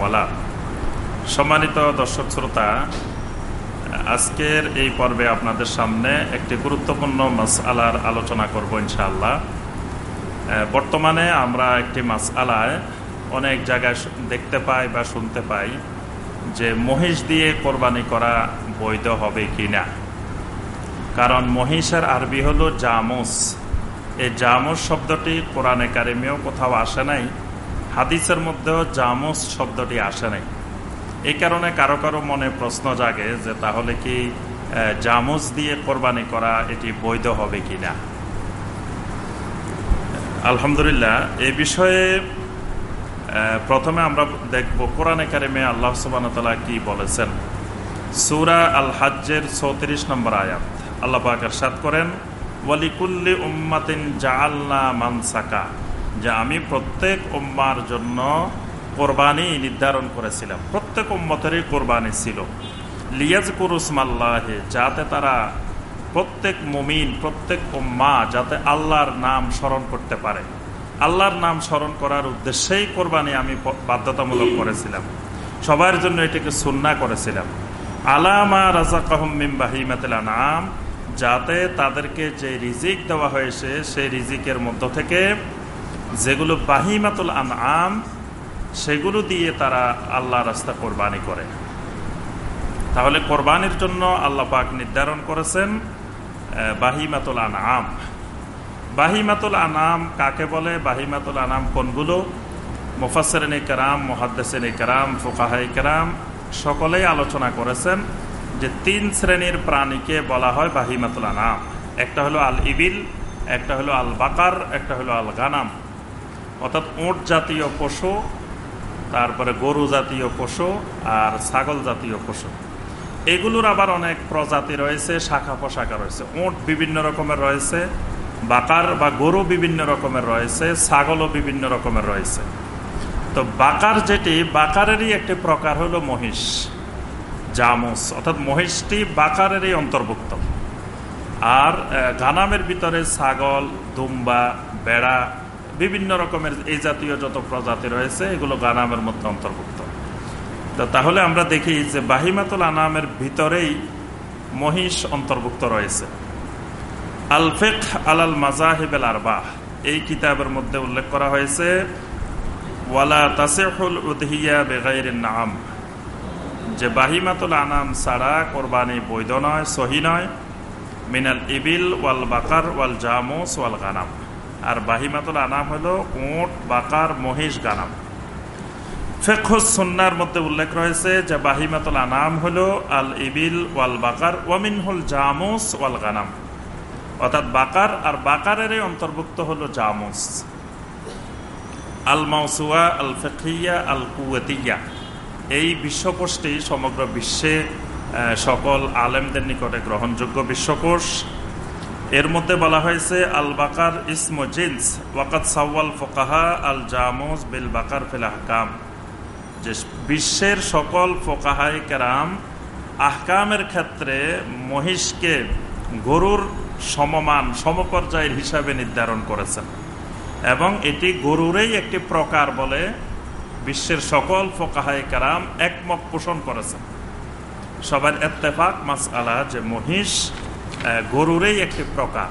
ওয়ালা। সম্মানিত দর্শক শ্রোতা, আজকের এই পর্বে আপনাদের সামনে একটি গুরুত্বপূর্ণ মাস আলার আলোচনা করব ইনশাআল্লাহ। বর্তমানে আমরা একটি মাস আলায় অনেক জায়গায় দেখতে পাই বা শুনতে পাই যে মহিষ দিয়ে কোরবানি করা বৈধ হবে কি না কারণ মহিষের আরবি হলো জামুস। এই জামুস শব্দটি কোরআনে কারিমেও কোথাও আসে নাই, হাদিসের মধ্যেও জামুস শব্দটি আসে নাই। এই কারণে কারও কারও মনে প্রশ্ন জাগে যে তাহলে কি জামুস দিয়ে কোরবানি করা এটি বৈধ হবে কি না আলহামদুলিল্লাহ, এ বিষয়ে প্রথমে আমরা দেখব কোরআনে কারিমে আল্লাহ সুবানতলা কি বলেছেন। সুরা আল হাজ্জের চৌত্রিশ নম্বর আয়াত। আল্লাহ পাক সাত করেন, ওয়ালিকুল্লি উম্মাতিন জাআল্লা মানসাকা যে আমি প্রত্যেক উম্মার জন্য কোরবানি নির্ধারণ করেছিলাম। প্রত্যেক উম্মতেরই কোরবানি ছিল। লিয়াজ কুরুসমাল্লাহে যাতে তারা প্রত্যেক মুমিন, প্রত্যেক উম্মা, যাতে আল্লাহর নাম স্মরণ করতে পারে। আল্লাহর নাম স্মরণ করার উদ্দেশ্যেই কোরবানি আমি বাধ্যতামূলক করেছিলাম। সবার জন্য এটাকে সুন্না করেছিলাম। আলামা রাজা কাহমিম বাহিমাতিল নাম যাতে তাদেরকে যে রিজিক দেওয়া হয়েছে, সেই রিজিকের মধ্য থেকে যেগুলো বাহিমাতুল আম সেগুলো দিয়ে তারা আল্লাহ রাস্তা কোরবানি করে। তাহলে কোরবানির জন্য আল্লাহ পাক নির্ধারণ করেছেন বাহিমাতুল আম বাহিমাতুল আনাম কাকে বলে? বাহিমাতুল আনাম কোনগুলো? মুফাসেন কারাম মহাদ্দেসেন কারাম ফোকাহাই কারাম সকলেই আলোচনা করেছেন। যে তিন শ্রেণির প্রাণীকে বলা হয় বাহিমাতুল আনাম। একটা হলো আল ইবিল একটা হলো আল বাকার একটা হলো আল গানাম অর্থাৎ ওঁট জাতীয় পশু, তারপরে গরু জাতীয় পশু আর ছাগল জাতীয় পশু। এগুলোর আবার অনেক প্রজাতি রয়েছে, শাখা পোশাখা রয়েছে। ওঁট বিভিন্ন রকমের রয়েছে, বাকার বা গরু বিভিন্ন রকমের রয়েছে, ছাগলও বিভিন্ন রকমের রয়েছে। তো বাকার যেটি, বাকারেরই একটি প্রকার হলো মহিষ। জামুস, অর্থাৎ মহিষটি বাকারেরই অন্তর্ভুক্ত। আর গানামের ভিতরে ছাগল, দুম্বা, বেড়া, বিভিন্ন রকমের এই জাতীয় যত প্রজাতি রয়েছে, এগুলো গানামের মধ্যে অন্তর্ভুক্ত। তাহলে আমরা দেখি যে বাহিমাতুল আনামের ভিতরেই মহিষ অন্তর্ভুক্ত রয়েছে। আলফেক আলাল মাজাহিবেল আরবাহ, এই কিতাবের মধ্যে উল্লেখ করা হয়েছে, ওয়ালা তাসেহুল উদহিয়া বেগাইর নাম যে বাহিমাতুল আনাম ছাড়া কোরবানি বৈধ নয়, সহি নয়। মিনাল ইবিল ওয়াল বাকার ওয়াল জামুস ওয়াল গানাম। আর বাহিমাতুল আনাম হলো উঁট, বাকার, মহিষ, গানাম। ফেখুস সন্ন্যার মধ্যে উল্লেখ রয়েছে যে বাহিমাতুল আনাম হলো আল ইবিল ওয়াল বাকার ওয়ামিন ওয়ামিনহুল জামুস ওয়াল গানাম। অর্থাৎ বাকার আর বাকারের অন্তর্ভুক্ত হলো জামুস। আল মাউসুয়া, আল ফেকিয়া আল কুয়াতিয়া এই বিশ্বকোষটি সমগ্র বিশ্বে সকল আলেমদের নিকটে গ্রহণযোগ্য বিশ্বকোষ। এর মধ্যে বলা হয়েছে আল বাকার ইসমো জিন্স ওয়াকাত সাওয়াল ফোকাহা আল জামোজ বিল বাকার ফিল যে বিশ্বের সকল ফোকাহাই কেরাম আহকামের ক্ষেত্রে মহিষকে গরুর সমমান, সমপর্যায়ের হিসাবে নির্ধারণ করেছেন। এবং এটি গরুরেই একটি প্রকার বলে বিশ্বের সকল ফোকাহাই কারাম একমত পোষণ করেছেন। সবার এত্তেফাক মাস আলা যে মহিষ গরুরেই একটি প্রকার।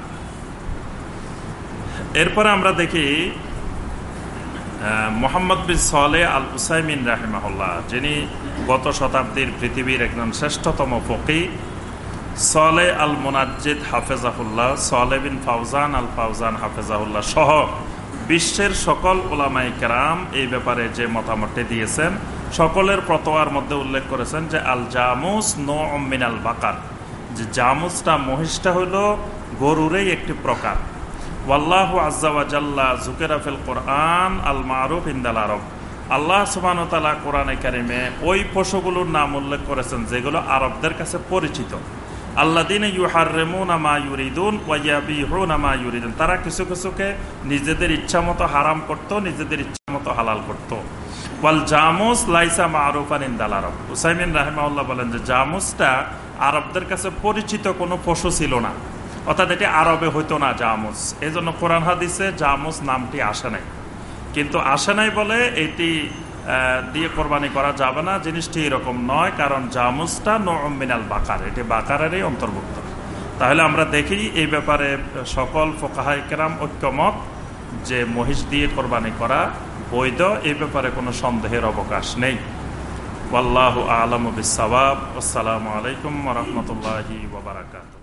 এরপরে আমরা দেখি মোহাম্মদ বিন সলে আল উসাইমিন রাহিমাহুল্লাহ, যিনি গত শতাব্দীর পৃথিবীর একজন শ্রেষ্ঠতম ফকি সলে আল মোনাজিদ হাফেজাহুল্লাহ সলে বিন ফাউজান আল ফাউজান হাফেজাহুল্লাহ সহ বিশ্বের সকল ওলামাই কেরাম এই ব্যাপারে যে মতামতটি দিয়েছেন, সকলের প্রতোয়ার মধ্যে উল্লেখ করেছেন যে আল জামুস নো অমিন আল বাকার। যে জামুসটা মহিষটা হইল গরুরেই একটি প্রকার। ওয়াল্লাহ আজ্জাওয়াজাল্লা জুকেরাফেল কোরআন আল মারুফ ইন্দাল আরব। আল্লাহ সুবানতালা কোরআনে কারিমে ওই পশুগুলোর নাম উল্লেখ করেছেন যেগুলো আরবদের কাছে পরিচিত। আল্লাদিন ইউহারেমুন আমা ইউরিদুন ওয়াইয়াবিহুন আমা ইউরিদুন। তারা কিছু কিছুকে নিজেদের ইচ্ছা মতো হারাম করতো, নিজেদের ইচ্ছা মতো হালাল করতো। ওয়াল জামুস লাইসা মারুফান ইন্দাল আরব। হুসাইমিন রাহেমাউল্লাহ বলেন যে জামুসটা আরবদের কাছে পরিচিত কোনো পশু ছিল না। অর্থাৎ এটি আরবে হইতো না জামুস। এই জন্য কোরআন হাদিসে জামুস নামটি আসে নাই। কিন্তু আসে নাই বলে এটি দিয়ে কোরবানি করা যাবে না। জিনিসটি এরকম নয়, কারণ জামুসটা মিনাল বাকার, এটি বাকারেরই অন্তর্ভুক্ত। তাহলে আমরা দেখি এই ব্যাপারে সকল ফোকাহাইকেরাম ঐক্যমত যে মহিষ দিয়ে কোরবানি করা বৈধ, এই ব্যাপারে কোনো সন্দেহের অবকাশ নেই। ওয়াল্লাহু আলম বিসাবাব আসসালামু আলাইকুম রহমতুল্লাহি ওবরাকাত